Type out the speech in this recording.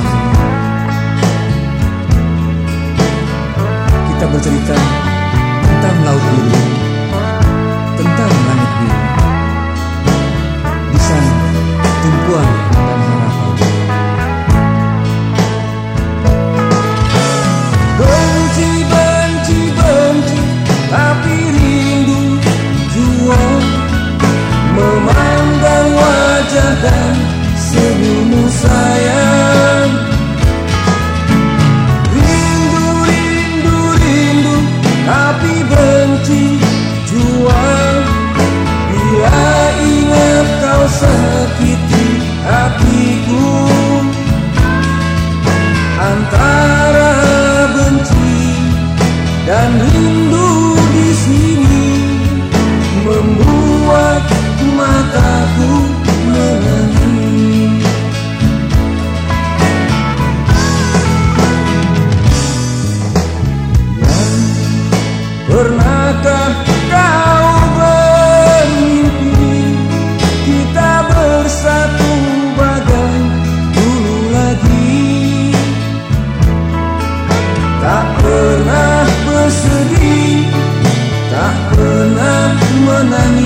bersama Kita bercerita tentang laut biru Tentang langit biru. Di sana tumpuan my knees.